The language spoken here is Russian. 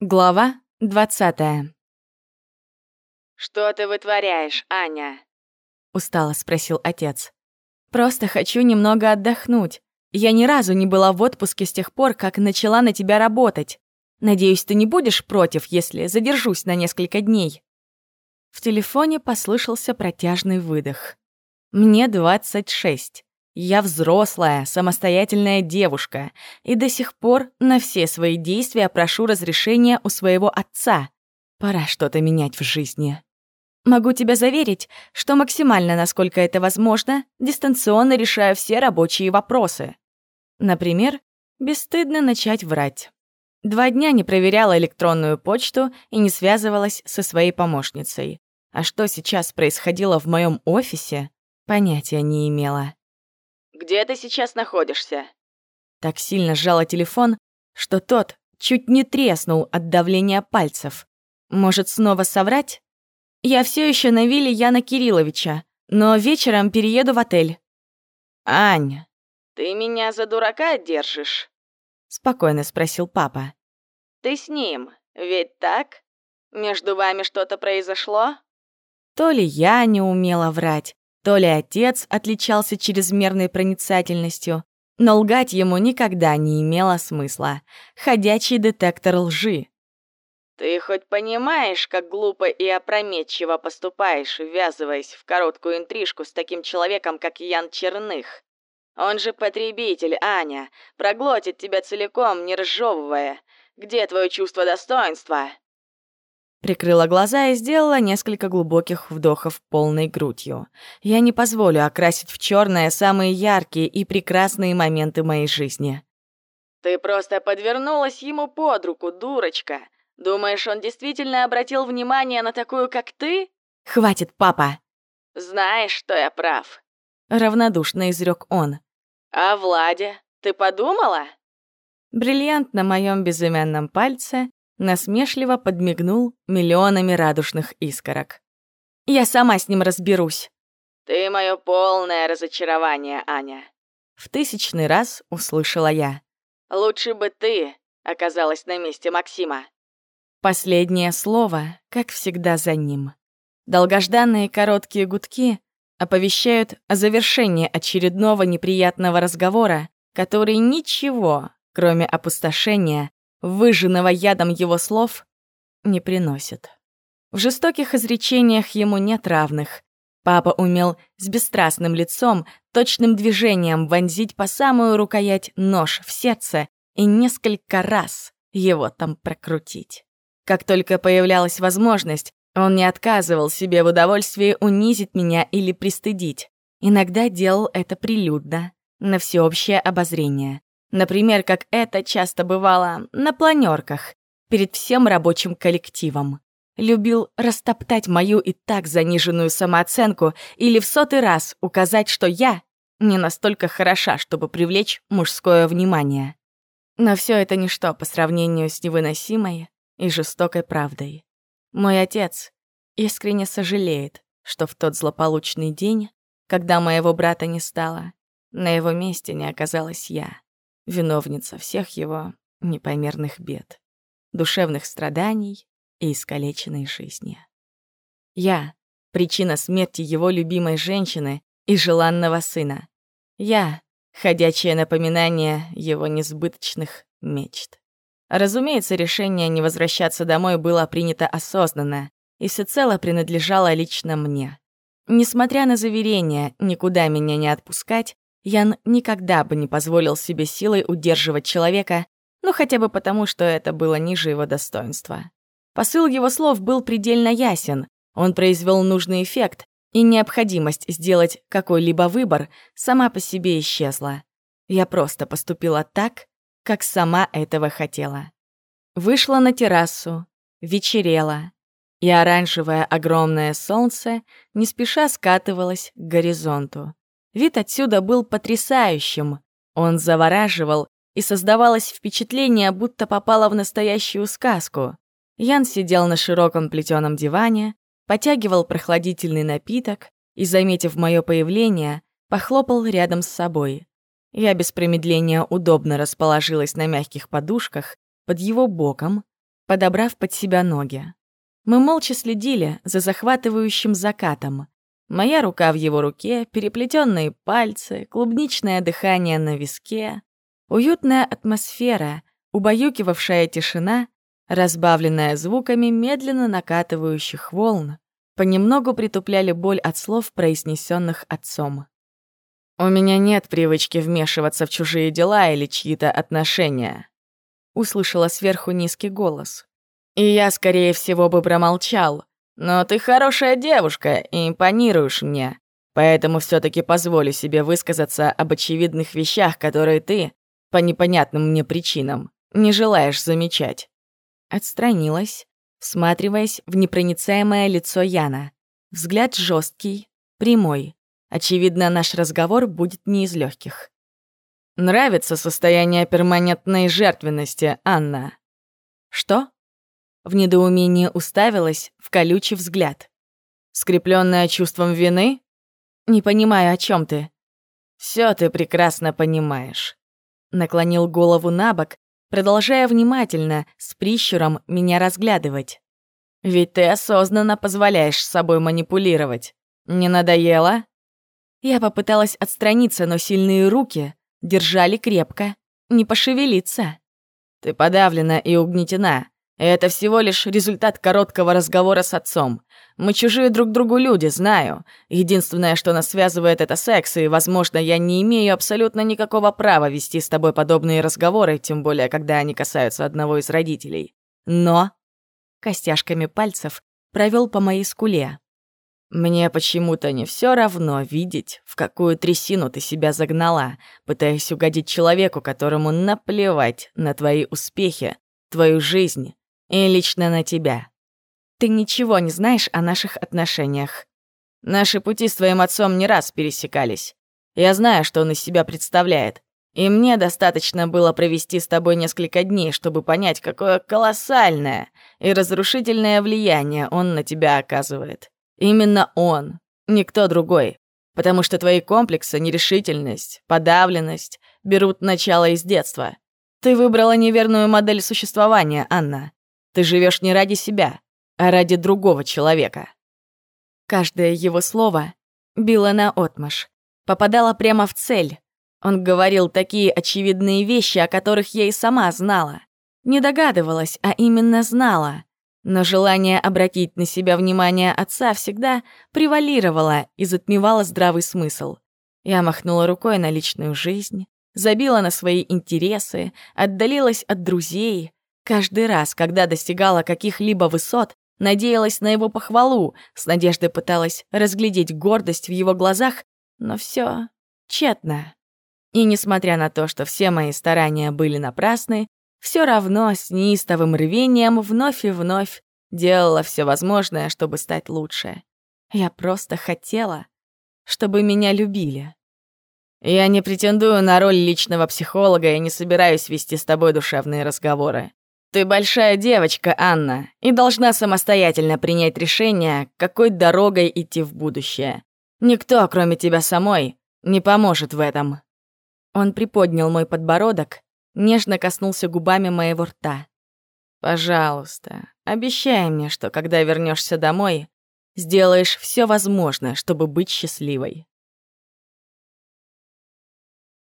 Глава двадцатая. «Что ты вытворяешь, Аня?» — устало спросил отец. «Просто хочу немного отдохнуть. Я ни разу не была в отпуске с тех пор, как начала на тебя работать. Надеюсь, ты не будешь против, если задержусь на несколько дней». В телефоне послышался протяжный выдох. «Мне двадцать шесть. Я взрослая, самостоятельная девушка, и до сих пор на все свои действия прошу разрешения у своего отца. Пора что-то менять в жизни. Могу тебя заверить, что максимально, насколько это возможно, дистанционно решаю все рабочие вопросы. Например, бесстыдно начать врать. Два дня не проверяла электронную почту и не связывалась со своей помощницей. А что сейчас происходило в моем офисе, понятия не имела. Где ты сейчас находишься?» Так сильно сжала телефон, что тот чуть не треснул от давления пальцев. Может, снова соврать? Я все еще на вилле Яна Кирилловича, но вечером перееду в отель. «Ань, ты меня за дурака держишь?» Спокойно спросил папа. «Ты с ним, ведь так? Между вами что-то произошло?» То ли я не умела врать, то ли отец отличался чрезмерной проницательностью, но лгать ему никогда не имело смысла. Ходячий детектор лжи. «Ты хоть понимаешь, как глупо и опрометчиво поступаешь, ввязываясь в короткую интрижку с таким человеком, как Ян Черных? Он же потребитель, Аня, проглотит тебя целиком, не разжевывая. Где твое чувство достоинства?» Прикрыла глаза и сделала несколько глубоких вдохов полной грудью. Я не позволю окрасить в черное самые яркие и прекрасные моменты моей жизни. «Ты просто подвернулась ему под руку, дурочка. Думаешь, он действительно обратил внимание на такую, как ты?» «Хватит, папа!» «Знаешь, что я прав», — равнодушно изрек он. «А Владе, ты подумала?» Бриллиант на моем безымянном пальце насмешливо подмигнул миллионами радужных искорок. «Я сама с ним разберусь». «Ты мое полное разочарование, Аня», — в тысячный раз услышала я. «Лучше бы ты оказалась на месте Максима». Последнее слово, как всегда, за ним. Долгожданные короткие гудки оповещают о завершении очередного неприятного разговора, который ничего, кроме опустошения, выжженного ядом его слов, не приносит. В жестоких изречениях ему нет равных. Папа умел с бесстрастным лицом, точным движением вонзить по самую рукоять нож в сердце и несколько раз его там прокрутить. Как только появлялась возможность, он не отказывал себе в удовольствии унизить меня или пристыдить. Иногда делал это прилюдно, на всеобщее обозрение. Например, как это часто бывало на планерках, перед всем рабочим коллективом. Любил растоптать мою и так заниженную самооценку или в сотый раз указать, что я не настолько хороша, чтобы привлечь мужское внимание. Но все это ничто по сравнению с невыносимой и жестокой правдой. Мой отец искренне сожалеет, что в тот злополучный день, когда моего брата не стало, на его месте не оказалась я виновница всех его непомерных бед, душевных страданий и искалеченной жизни. Я — причина смерти его любимой женщины и желанного сына. Я — ходячее напоминание его несбыточных мечт. Разумеется, решение не возвращаться домой было принято осознанно и всецело принадлежало лично мне. Несмотря на заверения никуда меня не отпускать, Ян никогда бы не позволил себе силой удерживать человека, ну хотя бы потому, что это было ниже его достоинства. Посыл его слов был предельно ясен, он произвел нужный эффект, и необходимость сделать какой-либо выбор сама по себе исчезла. Я просто поступила так, как сама этого хотела. Вышла на террасу, вечерело, и оранжевое огромное солнце не спеша скатывалось к горизонту. Вид отсюда был потрясающим. Он завораживал, и создавалось впечатление, будто попала в настоящую сказку. Ян сидел на широком плетеном диване, потягивал прохладительный напиток и, заметив мое появление, похлопал рядом с собой. Я без промедления удобно расположилась на мягких подушках под его боком, подобрав под себя ноги. Мы молча следили за захватывающим закатом. Моя рука в его руке, переплетенные пальцы, клубничное дыхание на виске, уютная атмосфера, убаюкивавшая тишина, разбавленная звуками медленно накатывающих волн, понемногу притупляли боль от слов, произнесенных отцом. «У меня нет привычки вмешиваться в чужие дела или чьи-то отношения», — услышала сверху низкий голос. «И я, скорее всего, бы промолчал, но ты хорошая девушка и импонируешь мне, поэтому все таки позволю себе высказаться об очевидных вещах, которые ты, по непонятным мне причинам, не желаешь замечать». Отстранилась, всматриваясь в непроницаемое лицо Яна. Взгляд жесткий, прямой. Очевидно, наш разговор будет не из легких. «Нравится состояние перманентной жертвенности, Анна?» «Что?» В недоумении уставилась в колючий взгляд. Скрепленная чувством вины? Не понимаю, о чем ты. Все ты прекрасно понимаешь. Наклонил голову на бок, продолжая внимательно, с прищуром, меня разглядывать. Ведь ты осознанно позволяешь собой манипулировать. Не надоело? Я попыталась отстраниться, но сильные руки держали крепко. Не пошевелиться. Ты подавлена и угнетена. Это всего лишь результат короткого разговора с отцом. Мы чужие друг другу люди, знаю. Единственное, что нас связывает, это секс, и, возможно, я не имею абсолютно никакого права вести с тобой подобные разговоры, тем более, когда они касаются одного из родителей. Но...» Костяшками пальцев провел по моей скуле. «Мне почему-то не все равно видеть, в какую трясину ты себя загнала, пытаясь угодить человеку, которому наплевать на твои успехи, твою жизнь и лично на тебя. Ты ничего не знаешь о наших отношениях. Наши пути с твоим отцом не раз пересекались. Я знаю, что он из себя представляет. И мне достаточно было провести с тобой несколько дней, чтобы понять, какое колоссальное и разрушительное влияние он на тебя оказывает. Именно он, никто другой. Потому что твои комплексы, нерешительность, подавленность берут начало из детства. Ты выбрала неверную модель существования, Анна. Ты живешь не ради себя, а ради другого человека. Каждое его слово било на отмаш, попадало прямо в цель. Он говорил такие очевидные вещи, о которых я и сама знала. Не догадывалась, а именно знала. Но желание обратить на себя внимание отца всегда превалировало и затмевало здравый смысл. Я махнула рукой на личную жизнь, забила на свои интересы, отдалилась от друзей, Каждый раз, когда достигала каких-либо высот, надеялась на его похвалу, с надеждой пыталась разглядеть гордость в его глазах, но все тщетно. И несмотря на то, что все мои старания были напрасны, все равно с неистовым рвением вновь и вновь делала все возможное, чтобы стать лучше. Я просто хотела, чтобы меня любили. Я не претендую на роль личного психолога и не собираюсь вести с тобой душевные разговоры. Ты большая девочка, Анна, и должна самостоятельно принять решение, какой дорогой идти в будущее. Никто, кроме тебя самой, не поможет в этом. Он приподнял мой подбородок, нежно коснулся губами моего рта. Пожалуйста, обещай мне, что когда вернешься домой, сделаешь все возможное, чтобы быть счастливой.